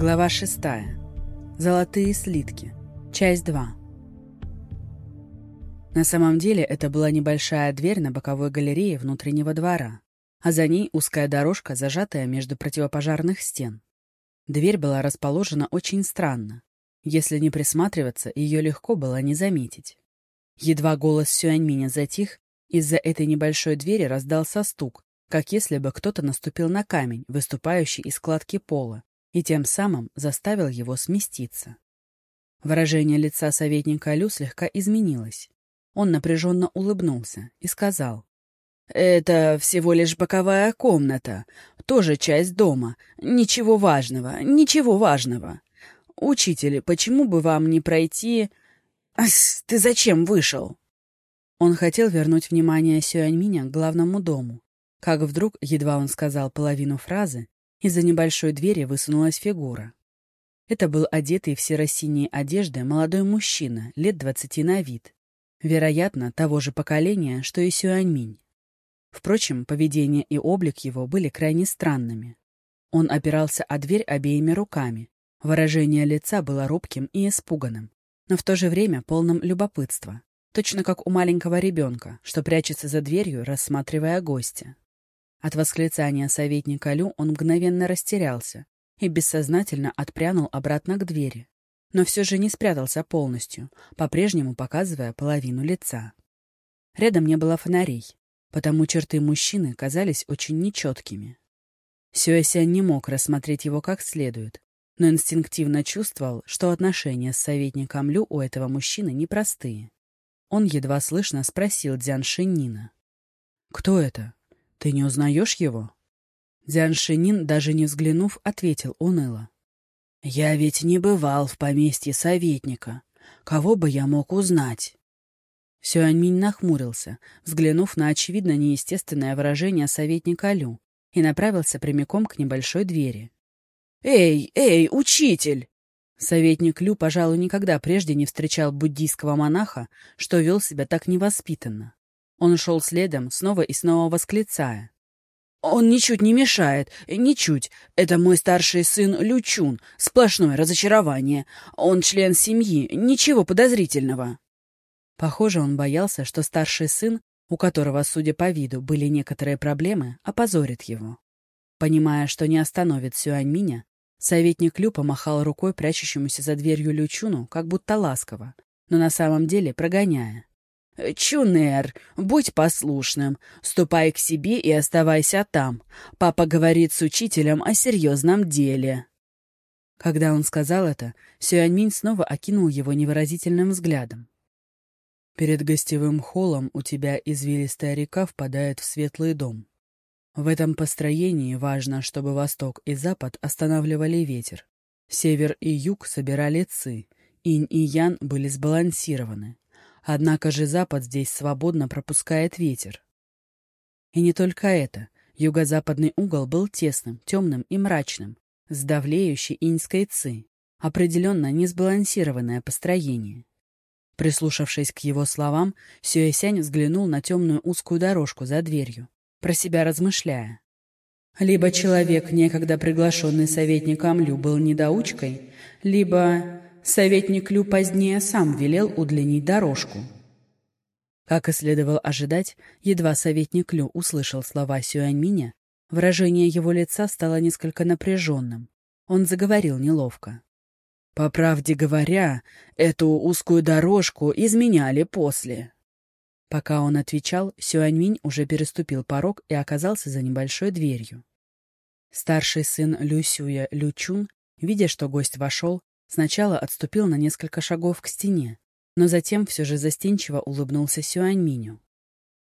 Глава 6. Золотые слитки. Часть 2. На самом деле это была небольшая дверь на боковой галерее внутреннего двора, а за ней узкая дорожка, зажатая между противопожарных стен. Дверь была расположена очень странно. Если не присматриваться, ее легко было не заметить. Едва голос Сюаньминя затих, из-за этой небольшой двери раздался стук, как если бы кто-то наступил на камень, выступающий из складки пола, и тем самым заставил его сместиться. Выражение лица советника Лю слегка изменилось. Он напряженно улыбнулся и сказал. «Это всего лишь боковая комната, тоже часть дома. Ничего важного, ничего важного. Учитель, почему бы вам не пройти...» Ась, «Ты зачем вышел?» Он хотел вернуть внимание Сюаньминя к главному дому, как вдруг, едва он сказал половину фразы, из-за небольшой двери высунулась фигура. Это был одетый в серо-синие одежды молодой мужчина, лет двадцати на вид. Вероятно, того же поколения, что и Сюаньминь. Впрочем, поведение и облик его были крайне странными. Он опирался о дверь обеими руками. Выражение лица было робким и испуганным, но в то же время полным любопытства, точно как у маленького ребенка, что прячется за дверью, рассматривая гостя. От восклицания советника Лю он мгновенно растерялся и бессознательно отпрянул обратно к двери. Но все же не спрятался полностью, по-прежнему показывая половину лица. Рядом не было фонарей, потому черты мужчины казались очень нечеткими. Сюэсян не мог рассмотреть его как следует, но инстинктивно чувствовал, что отношения с советником Лю у этого мужчины непростые. Он едва слышно спросил Дзян Шиннина. «Кто это?» «Ты не узнаешь его?» Дзян Шинин, даже не взглянув, ответил уныло. «Я ведь не бывал в поместье советника. Кого бы я мог узнать?» Сюаньминь нахмурился, взглянув на очевидно неестественное выражение советника Лю, и направился прямиком к небольшой двери. «Эй, эй, учитель!» Советник Лю, пожалуй, никогда прежде не встречал буддийского монаха, что вел себя так невоспитанно. Он шел следом, снова и снова восклицая. «Он ничуть не мешает, ничуть. Это мой старший сын Лючун, сплошное разочарование. Он член семьи, ничего подозрительного». Похоже, он боялся, что старший сын, у которого, судя по виду, были некоторые проблемы, опозорит его. Понимая, что не остановит Сюаньминя, советник Лю помахал рукой прячущемуся за дверью Лючуну, как будто ласково, но на самом деле прогоняя. «Чунер, будь послушным, ступай к себе и оставайся там. Папа говорит с учителем о серьезном деле». Когда он сказал это, Сюаньминь снова окинул его невыразительным взглядом. «Перед гостевым холлом у тебя извилистая река впадает в светлый дом. В этом построении важно, чтобы восток и запад останавливали ветер. Север и юг собирали ци, инь и ян были сбалансированы. Однако же запад здесь свободно пропускает ветер. И не только это. Юго-западный угол был тесным, темным и мрачным, с давлеющей иньской ци. Определенно несбалансированное построение. Прислушавшись к его словам, Сюэсянь взглянул на темную узкую дорожку за дверью, про себя размышляя. Либо человек, некогда приглашенный советником Лю, был недоучкой, либо советник Лю позднее сам велел удлинить дорожку. Как и следовало ожидать, едва советник Лю услышал слова Сюаньминя, выражение его лица стало несколько напряженным. Он заговорил неловко. «По правде говоря, эту узкую дорожку изменяли после». Пока он отвечал, Сюаньминь уже переступил порог и оказался за небольшой дверью. Старший сын Люсюя Лючун, видя, что гость вошел, Сначала отступил на несколько шагов к стене, но затем все же застенчиво улыбнулся Сюаньминю.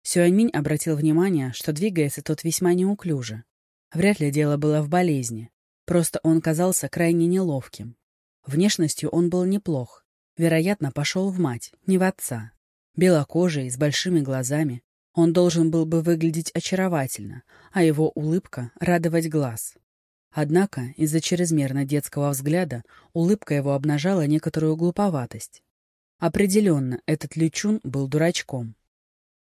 Сюаньминь обратил внимание, что двигается тот весьма неуклюже. Вряд ли дело было в болезни, просто он казался крайне неловким. Внешностью он был неплох, вероятно, пошел в мать, не в отца. Белокожий, с большими глазами, он должен был бы выглядеть очаровательно, а его улыбка — радовать глаз. Однако из-за чрезмерно детского взгляда улыбка его обнажала некоторую глуповатость. Определенно, этот Лючун был дурачком.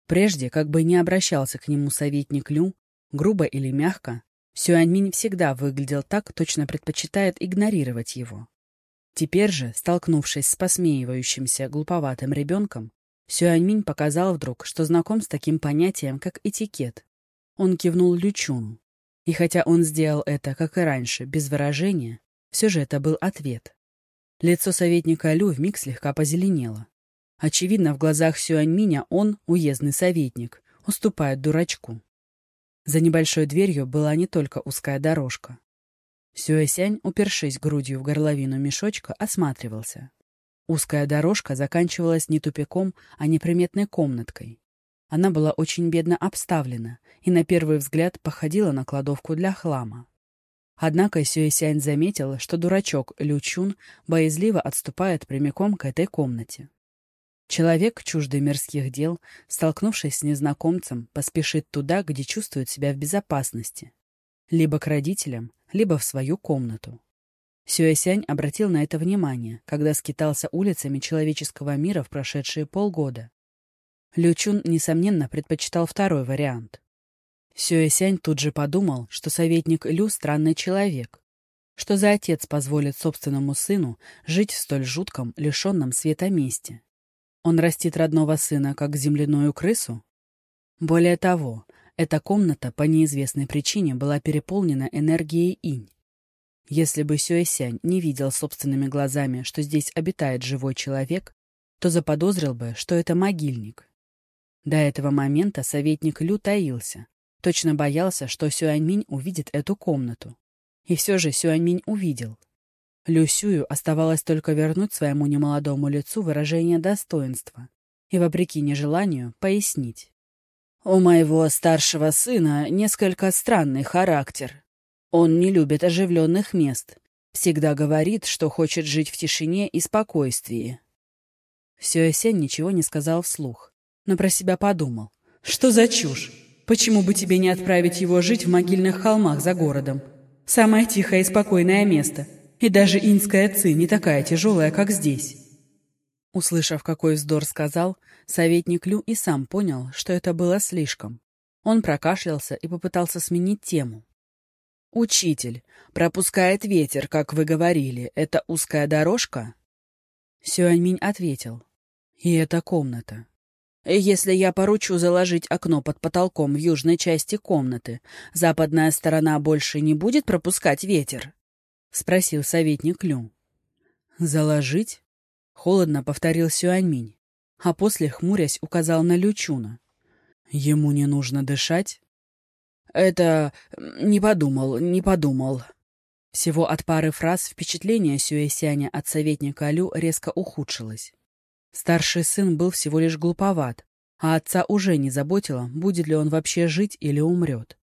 Прежде, как бы не обращался к нему советник Лю, грубо или мягко, Сюаньминь всегда выглядел так, точно предпочитает игнорировать его. Теперь же, столкнувшись с посмеивающимся глуповатым ребенком, Сюаньминь показал вдруг, что знаком с таким понятием, как этикет. Он кивнул Лючуну. И хотя он сделал это, как и раньше, без выражения, все же это был ответ. Лицо советника Лю вмиг слегка позеленело. Очевидно, в глазах Сюаньминя он, уездный советник, уступает дурачку. За небольшой дверью была не только узкая дорожка. Сюэсянь, упершись грудью в горловину мешочка, осматривался. Узкая дорожка заканчивалась не тупиком, а неприметной комнаткой. Она была очень бедно обставлена и на первый взгляд походила на кладовку для хлама. Однако Сюэсянь заметил, что дурачок Лючун боязливо отступает прямиком к этой комнате. Человек, чуждый мирских дел, столкнувшись с незнакомцем, поспешит туда, где чувствует себя в безопасности. Либо к родителям, либо в свою комнату. Сюэсянь обратил на это внимание, когда скитался улицами человеческого мира в прошедшие полгода. Лючун, несомненно, предпочитал второй вариант. Сюэсянь тут же подумал, что советник Лю — странный человек. Что за отец позволит собственному сыну жить в столь жутком, лишенном света месте? Он растит родного сына, как земляную крысу? Более того, эта комната по неизвестной причине была переполнена энергией инь. Если бы Сюэсянь не видел собственными глазами, что здесь обитает живой человек, то заподозрил бы, что это могильник. До этого момента советник Лю таился, точно боялся, что Сюаньминь увидит эту комнату. И все же Сюаньминь увидел — Люсюю оставалось только вернуть своему немолодому лицу выражение достоинства и, вопреки нежеланию, пояснить. «У моего старшего сына несколько странный характер. Он не любит оживленных мест, всегда говорит, что хочет жить в тишине и спокойствии». Сюэсен ничего не сказал вслух, но про себя подумал. «Что за чушь? Почему бы тебе не отправить его жить в могильных холмах за городом? Самое тихое и спокойное место — и даже инская ци не такая тяжелая, как здесь. Услышав, какой вздор сказал, советник Лю и сам понял, что это было слишком. Он прокашлялся и попытался сменить тему. «Учитель, пропускает ветер, как вы говорили, это узкая дорожка?» Сюаньминь ответил. «И это комната. Если я поручу заложить окно под потолком в южной части комнаты, западная сторона больше не будет пропускать ветер?» — спросил советник Лю. «Заложить?» — холодно повторил Сюаньминь, а после, хмурясь, указал на Лючуна. «Ему не нужно дышать?» «Это... не подумал, не подумал». Всего от пары фраз впечатление Сюэсяня от советника Лю резко ухудшилось. Старший сын был всего лишь глуповат, а отца уже не заботило, будет ли он вообще жить или умрет.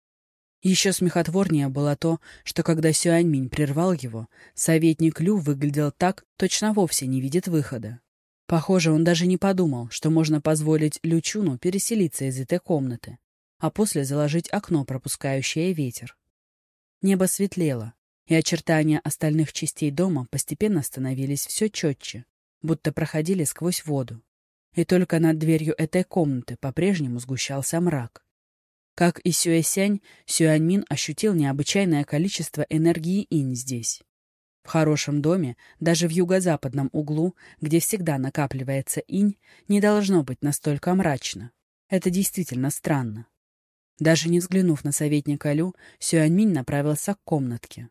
Еще смехотворнее было то, что когда Сюаньминь прервал его, советник Лю выглядел так, точно вовсе не видит выхода. Похоже, он даже не подумал, что можно позволить Лючуну переселиться из этой комнаты, а после заложить окно, пропускающее ветер. Небо светлело, и очертания остальных частей дома постепенно становились все четче, будто проходили сквозь воду. И только над дверью этой комнаты по-прежнему сгущался мрак. Как и Сюэсянь, Сюаньмин ощутил необычайное количество энергии инь здесь. В хорошем доме, даже в юго-западном углу, где всегда накапливается инь, не должно быть настолько мрачно. Это действительно странно. Даже не взглянув на советника Лю, Сюаньминь направился к комнатке.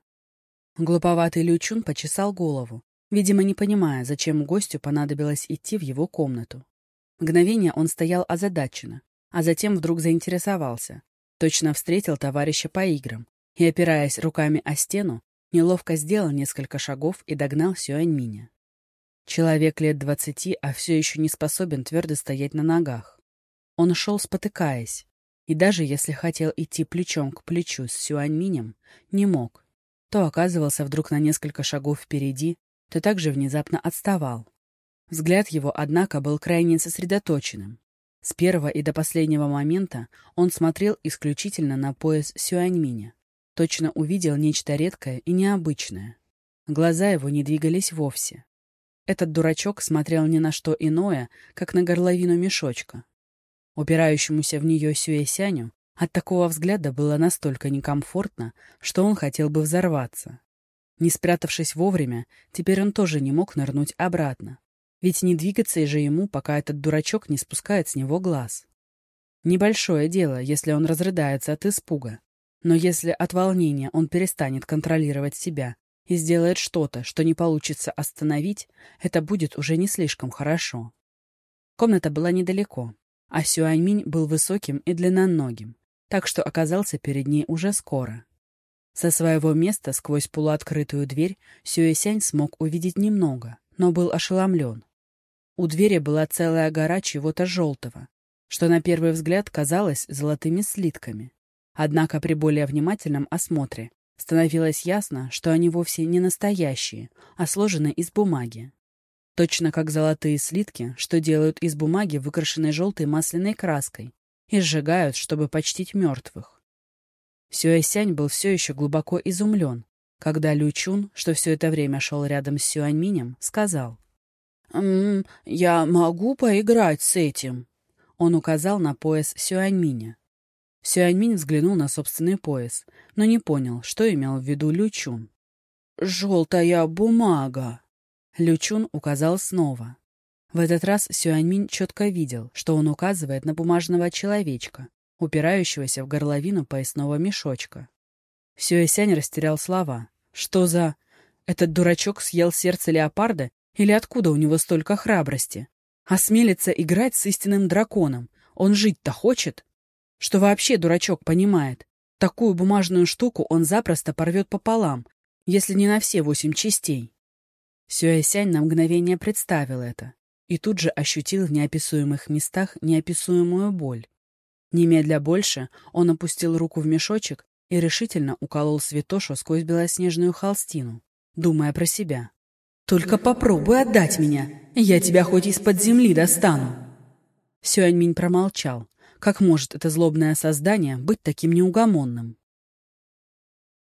Глуповатый Лю Чун почесал голову, видимо, не понимая, зачем гостю понадобилось идти в его комнату. Мгновение он стоял озадаченно, а затем вдруг заинтересовался. Точно встретил товарища по играм и, опираясь руками о стену, неловко сделал несколько шагов и догнал Сюаньминя. Человек лет двадцати, а все еще не способен твердо стоять на ногах. Он шел, спотыкаясь, и даже если хотел идти плечом к плечу с Сюаньминем, не мог. То оказывался вдруг на несколько шагов впереди, то также внезапно отставал. Взгляд его, однако, был крайне сосредоточенным, с первого и до последнего момента он смотрел исключительно на пояс Сюаньминя. Точно увидел нечто редкое и необычное. Глаза его не двигались вовсе. Этот дурачок смотрел ни на что иное, как на горловину мешочка. Упирающемуся в нее Сюэсяню От такого взгляда было настолько некомфортно, что он хотел бы взорваться. Не спрятавшись вовремя, теперь он тоже не мог нырнуть обратно. Ведь не двигаться же ему, пока этот дурачок не спускает с него глаз. Небольшое дело, если он разрыдается от испуга. Но если от волнения он перестанет контролировать себя и сделает что-то, что не получится остановить, это будет уже не слишком хорошо. Комната была недалеко, а Сюаньминь был высоким и длинноногим, так что оказался перед ней уже скоро. Со своего места сквозь полуоткрытую дверь Сюэсянь смог увидеть немного, но был ошеломлен. У двери была целая гора чего-то желтого, что на первый взгляд казалось золотыми слитками. Однако при более внимательном осмотре становилось ясно, что они вовсе не настоящие, а сложены из бумаги. Точно как золотые слитки, что делают из бумаги, выкрашенной желтой масляной краской, и сжигают, чтобы почтить мертвых. Сюэсянь был все еще глубоко изумлен, когда Лю Чун, что все это время шел рядом с Сюаньминем, сказал. «М -м, «Я могу поиграть с этим?» Он указал на пояс Сюаньминя. Сюаньминь взглянул на собственный пояс, но не понял, что имел в виду Лю Чун. «Желтая бумага!» Лю Чун указал снова. В этот раз Сюаньминь четко видел, что он указывает на бумажного человечка, упирающегося в горловину поясного мешочка. Сюэсянь растерял слова. «Что за... Этот дурачок съел сердце леопарда? Или откуда у него столько храбрости? Осмелится играть с истинным драконом. Он жить-то хочет? Что вообще дурачок понимает? Такую бумажную штуку он запросто порвет пополам, если не на все восемь частей. Сюэсянь на мгновение представил это и тут же ощутил в неописуемых местах неописуемую боль. Немедля больше он опустил руку в мешочек и решительно уколол святошу сквозь белоснежную холстину, думая про себя. «Только попробуй отдать меня, я тебя хоть из-под земли достану!» Сюаньминь промолчал. Как может это злобное создание быть таким неугомонным?